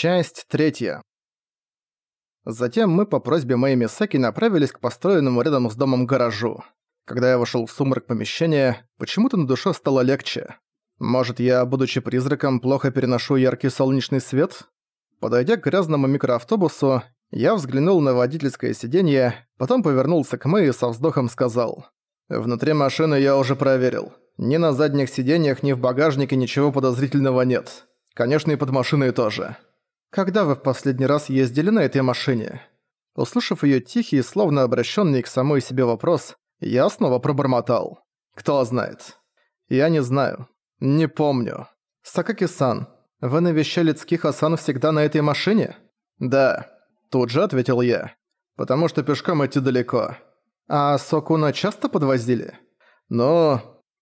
Часть третья. Затем мы по просьбе моей Мисаки направились к построенному рядом с домом гаражу. Когда я вошел в сумрак помещения, почему-то на душе стало легче. Может, я, будучи призраком, плохо переношу яркий солнечный свет? Подойдя к грязному микроавтобусу, я взглянул на водительское сиденье, потом повернулся к Мэй и со вздохом сказал. «Внутри машины я уже проверил. Ни на задних сиденьях, ни в багажнике ничего подозрительного нет. Конечно, и под машиной тоже. Когда вы в последний раз ездили на этой машине?» Услышав её тихий, словно обращённый к самой себе вопрос, я снова пробормотал. «Кто знает?» «Я не знаю. Не помню. Сакаки-сан, вы навещали Цкиха-сан всегда на этой машине?» «Да», – тут же ответил я. «Потому что пешком идти далеко». «А Сокуна часто подвозили?» «Ну...»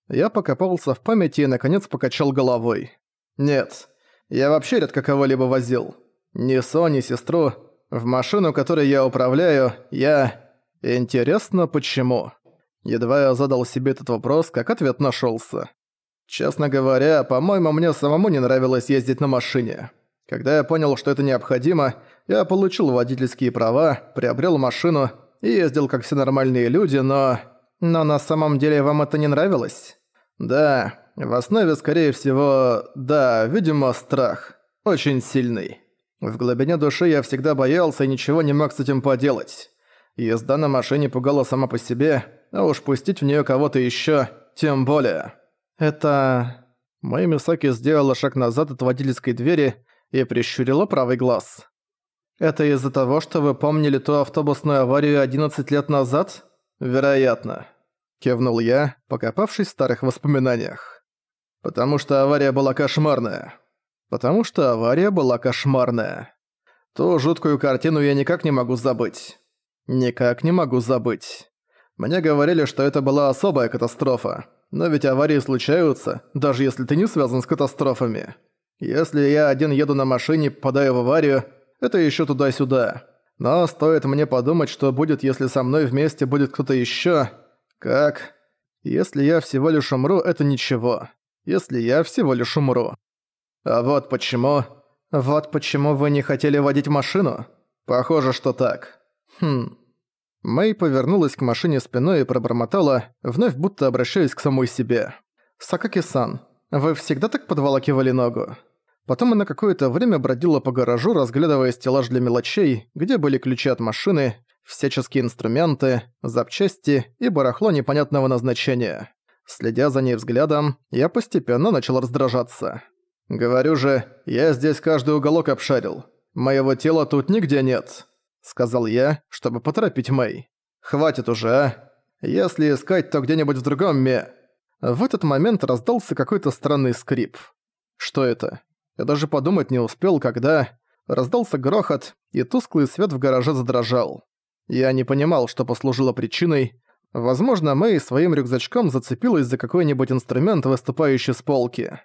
Я покопался в памяти и, наконец, покачал головой. «Нет, я вообще редко кого-либо возил. Ни Со, ни сестру. В машину, которой я управляю, я... Интересно, почему?» Едва я задал себе этот вопрос, как ответ нашёлся. Честно говоря, по-моему, мне самому не нравилось ездить на машине. Когда я понял, что это необходимо, я получил водительские права, приобрел машину и ездил как все нормальные люди, но... Но на самом деле вам это не нравилось? Да, в основе, скорее всего, да, видимо, страх. Очень сильный. В глубине души я всегда боялся и ничего не мог с этим поделать. Езда на машине пугала сама по себе, а уж пустить в неё кого-то ещё, тем более. Это... Моя Мисаки сделала шаг назад от водительской двери и прищурила правый глаз. «Это из-за того, что вы помнили ту автобусную аварию 11 лет назад?» «Вероятно», — кивнул я, покопавшись в старых воспоминаниях. «Потому что авария была кошмарная. Потому что авария была кошмарная. Ту жуткую картину я никак не могу забыть. Никак не могу забыть. Мне говорили, что это была особая катастрофа. Но ведь аварии случаются, даже если ты не связан с катастрофами. Если я один еду на машине, попадаю в аварию, это еще туда-сюда. Но стоит мне подумать, что будет, если со мной вместе будет кто-то еще. Как? Если я всего лишь умру, это ничего. Если я всего лишь умру. А вот почему... Вот почему вы не хотели водить машину? Похоже, что так. Хм... Мэй повернулась к машине спиной и пробормотала, вновь будто обращаясь к самой себе. «Сакаки-сан, вы всегда так подволакивали ногу?» Потом она какое-то время бродила по гаражу, разглядывая стеллаж для мелочей, где были ключи от машины, всяческие инструменты, запчасти и барахло непонятного назначения. Следя за ней взглядом, я постепенно начал раздражаться. «Говорю же, я здесь каждый уголок обшарил. Моего тела тут нигде нет» сказал я, чтобы поторопить Мэй. «Хватит уже, а? Если искать, то где-нибудь в другом ме...» В этот момент раздался какой-то странный скрип. Что это? Я даже подумать не успел, когда... Раздался грохот, и тусклый свет в гараже задрожал. Я не понимал, что послужило причиной. Возможно, Мэй своим рюкзачком зацепилась за какой-нибудь инструмент, выступающий с полки.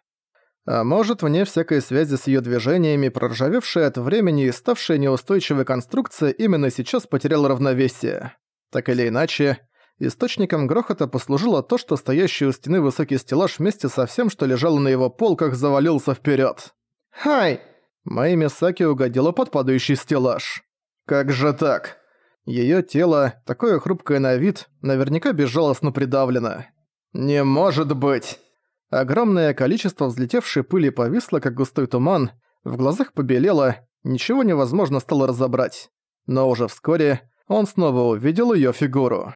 А может, вне всякой связи с её движениями, проржавевшая от времени и ставшая неустойчивой конструкция именно сейчас потеряла равновесие. Так или иначе, источником грохота послужило то, что стоящий у стены высокий стеллаж вместе со всем, что лежало на его полках, завалился вперёд. «Хай!» Мои Мисаки угодила под падающий стеллаж. «Как же так?» Её тело, такое хрупкое на вид, наверняка безжалостно придавлено. «Не может быть!» Огромное количество взлетевшей пыли повисло, как густой туман, в глазах побелело, ничего невозможно стало разобрать. Но уже вскоре он снова увидел её фигуру.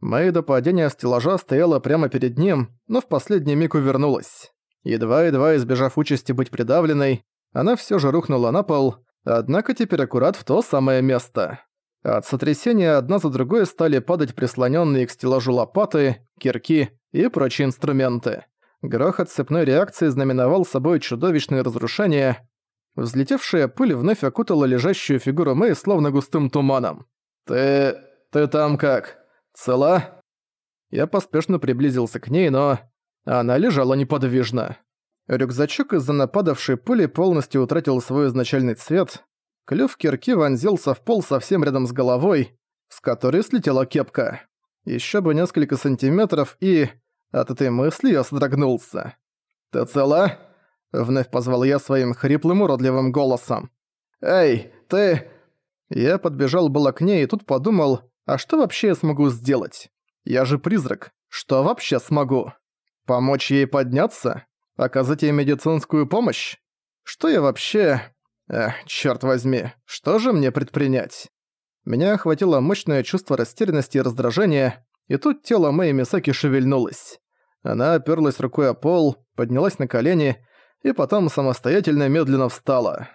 Мэй до падения стеллажа стояла прямо перед ним, но в последний миг увернулась. Едва-едва избежав участи быть придавленной, она всё же рухнула на пол, однако теперь аккурат в то самое место. От сотрясения одна за другой стали падать прислонённые к стеллажу лопаты, кирки и прочие инструменты. Грохот цепной реакции знаменовал собой чудовищное разрушение. Взлетевшая пыль вновь окутала лежащую фигуру Мэй словно густым туманом. «Ты... ты там как? Цела?» Я поспешно приблизился к ней, но... Она лежала неподвижно. Рюкзачок из-за нападавшей пыли полностью утратил свой изначальный цвет. Клюв кирки вонзился в пол совсем рядом с головой, с которой слетела кепка. Еще бы несколько сантиметров и... От этой мысли я содрогнулся. «Ты цела?» — вновь позвал я своим хриплым уродливым голосом. «Эй, ты...» Я подбежал было к ней и тут подумал, а что вообще я смогу сделать? Я же призрак. Что вообще смогу? Помочь ей подняться? Оказать ей медицинскую помощь? Что я вообще... Эх, чёрт возьми, что же мне предпринять? Меня охватило мощное чувство растерянности и раздражения, и тут тело Мэй Мисаки шевельнулось. Она оперлась рукой о пол, поднялась на колени и потом самостоятельно медленно встала.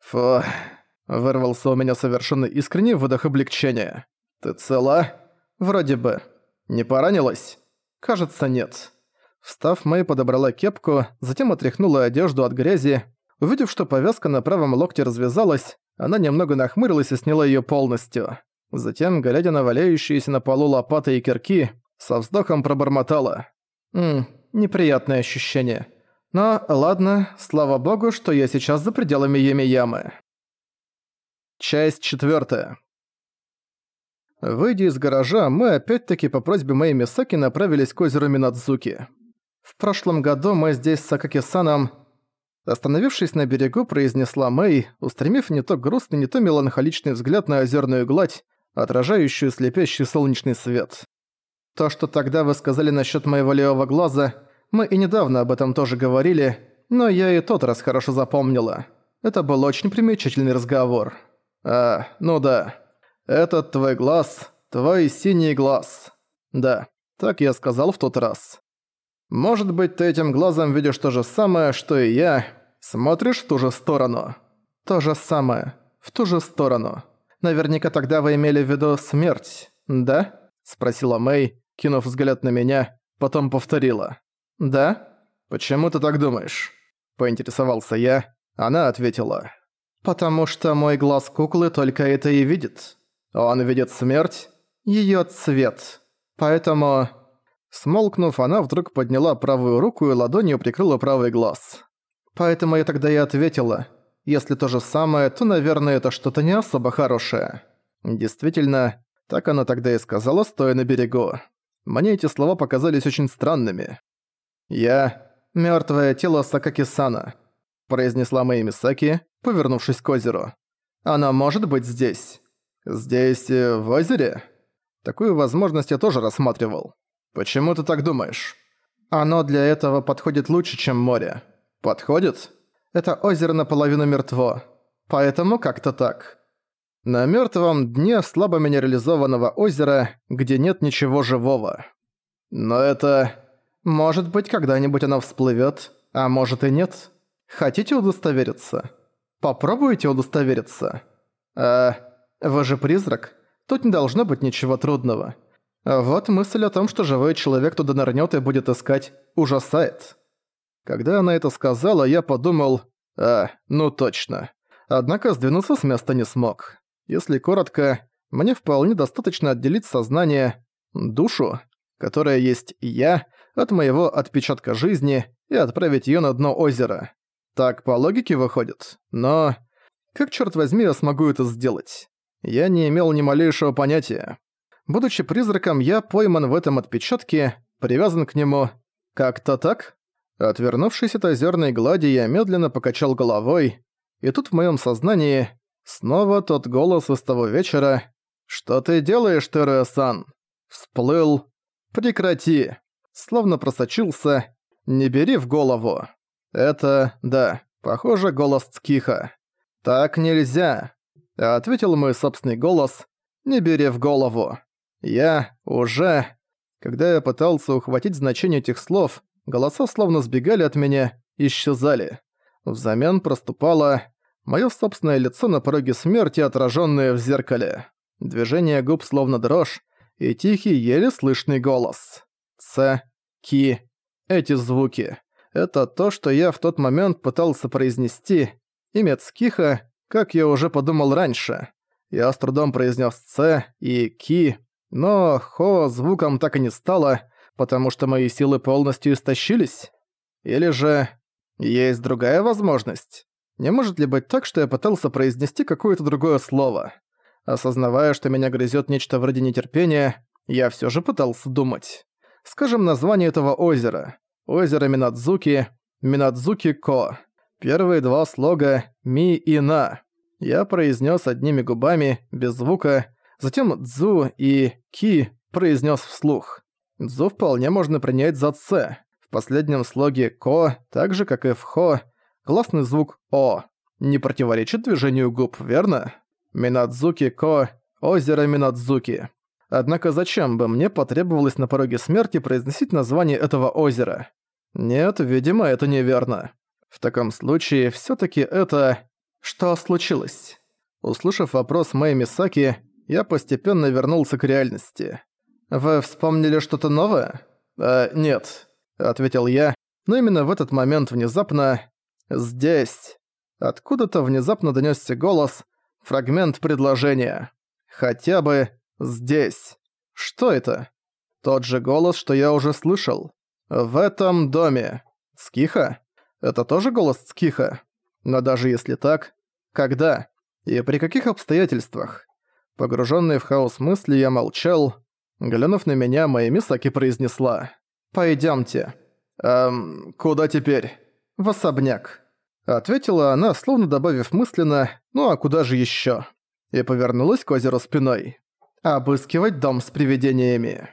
«Фу...» — вырвался у меня совершенно искренний выдох облегчения. «Ты цела?» «Вроде бы. Не поранилась?» «Кажется, нет». Встав, Мэй подобрала кепку, затем отряхнула одежду от грязи. Увидев, что повязка на правом локте развязалась, она немного нахмурилась и сняла её полностью. Затем, глядя на валяющиеся на полу лопаты и кирки, со вздохом пробормотала. «Ммм, неприятное ощущение. Но ладно, слава богу, что я сейчас за пределами Йеми-Ямы». Часть четвёртая. Выйдя из гаража, мы опять-таки по просьбе Мэй Мисаки направились к озеру Минадзуки. В прошлом году мы здесь с Акаки-саном... Остановившись на берегу, произнесла Мэй, устремив не то грустный, не то меланхоличный взгляд на озерную гладь, отражающую слепящий солнечный свет. То, что тогда вы сказали насчет моего левого глаза, мы и недавно об этом тоже говорили, но я и тот раз хорошо запомнила. Это был очень примечательный разговор. А, ну да. Этот твой глаз, твой синий глаз. Да, так я сказал в тот раз. Может быть, ты этим глазом видишь то же самое, что и я, смотришь в ту же сторону. То же самое, в ту же сторону. Наверняка тогда вы имели в виду смерть, да? Спросила Мэй, кинув взгляд на меня, потом повторила. Да? Почему ты так думаешь? Поинтересовался я, она ответила. Потому что мой глаз куклы только это и видит. Он видит смерть, её цвет. Поэтому... Смолкнув, она вдруг подняла правую руку и ладонью прикрыла правый глаз. Поэтому я тогда и ответила. Если то же самое, то, наверное, это что-то не особо хорошее. Действительно, так она тогда и сказала, стоя на берегу. Мне эти слова показались очень странными. «Я — мёртвое тело Сакаки-сана», — произнесла Мэй Мисаки, повернувшись к озеру. «Она может быть здесь». «Здесь, э, в озере?» Такую возможность я тоже рассматривал. «Почему ты так думаешь?» «Оно для этого подходит лучше, чем море». «Подходит?» «Это озеро наполовину мертво. Поэтому как-то так». На мертвом дне слабо минерализованного озера, где нет ничего живого. Но это... Может быть, когда-нибудь оно всплывет, а может и нет. Хотите удостовериться? Попробуйте удостовериться. А, вы же призрак. Тут не должно быть ничего трудного. Вот мысль о том, что живой человек туда нырнёт и будет искать, ужасает. Когда она это сказала, я подумал, а, ну точно. Однако сдвинуться с места не смог. Если коротко, мне вполне достаточно отделить сознание, душу, которая есть я, от моего отпечатка жизни и отправить её на дно озера. Так по логике выходит, но... Как, чёрт возьми, я смогу это сделать? Я не имел ни малейшего понятия. Будучи призраком, я пойман в этом отпечатке, привязан к нему. Как-то так? Отвернувшись от озерной глади, я медленно покачал головой, и тут в моем сознании снова тот голос из того вечера «Что ты делаешь, Терео-сан?» Всплыл «Прекрати!» Словно просочился «Не бери в голову!» Это, да, похоже, голос Цкиха. «Так нельзя!» Ответил мой собственный голос «Не бери в голову!» Я уже... Когда я пытался ухватить значение этих слов, голоса словно сбегали от меня, исчезали. Взамен проступало моё собственное лицо на пороге смерти, отражённое в зеркале. Движение губ словно дрожь, и тихий, еле слышный голос. Ц, Ки. Эти звуки. Это то, что я в тот момент пытался произнести. Имя Цкиха, как я уже подумал раньше. Я с трудом произнес Ц и Ки, но «хо» звуком так и не стало, потому что мои силы полностью истощились? Или же есть другая возможность? Не может ли быть так, что я пытался произнести какое-то другое слово? Осознавая, что меня грызет нечто вроде нетерпения, я все же пытался думать. Скажем название этого озера. Озеро Минадзуки, Минадзуки-ко. Первые два слога «ми» и «на». Я произнес одними губами, без звука, затем «дзу» и «ки» произнес вслух. «Дзу» вполне можно принять за «ц». В последнем слоге «ко», так же как и в «хо», гласный звук «о». Не противоречит движению губ, верно? Минадзуки Ко, озеро Минадзуки. Однако зачем бы мне потребовалось на пороге смерти произносить название этого озера? Нет, видимо, это неверно. В таком случае все таки это... Что случилось? Услышав вопрос Мэй Мисаки, я постепенно вернулся к реальности. «Вы вспомнили что-то новое?» «Э, нет», — ответил я, но именно в этот момент внезапно... Здесь... Откуда-то внезапно донёсся голос, фрагмент предложения. «Хотя бы здесь». Что это? Тот же голос, что я уже слышал. В этом доме. Скиха? Это тоже голос Скиха? Но даже если так, когда? И при каких обстоятельствах? Погруженный в хаос мысли, я молчал. Глянув на меня, моя Мисаки произнесла. «Пойдёмте». «Эм, куда теперь?» «В особняк». Ответила она, словно добавив мысленно «ну а куда же ещё?» И повернулась к озеру спиной. «Обыскивать дом с привидениями».